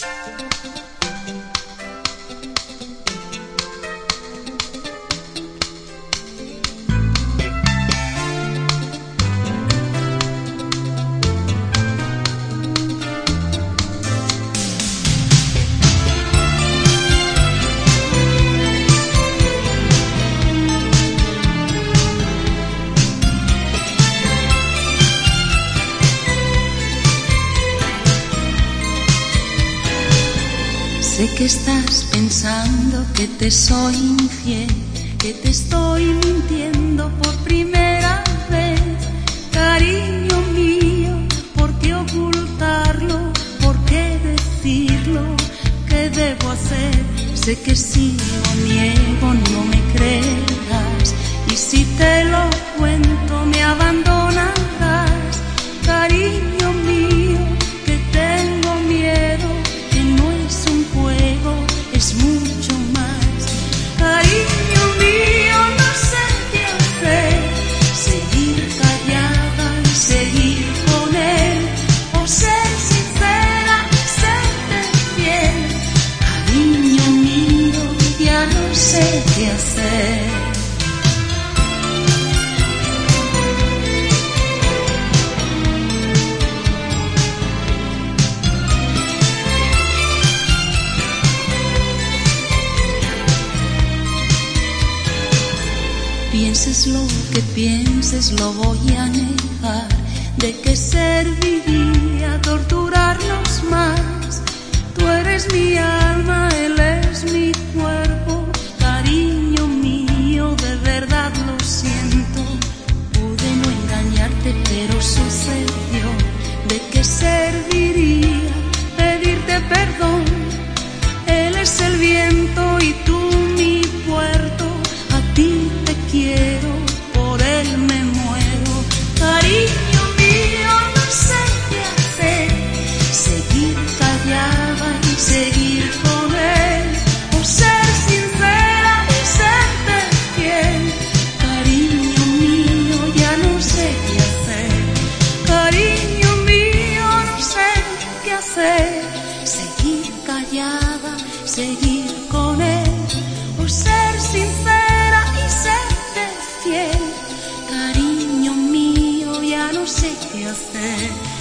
Música Sé que estás pensando que te soy infiel, que te estoy mintiendo por primera vez. Cariño mío, ¿por qué ocultarlo? ¿Por qué decirlo? ¿Qué debo hacer? Sé que si lo niego no me creas y si te lo qué hacer. Pienses lo que pienses, lo voy a negar. hacer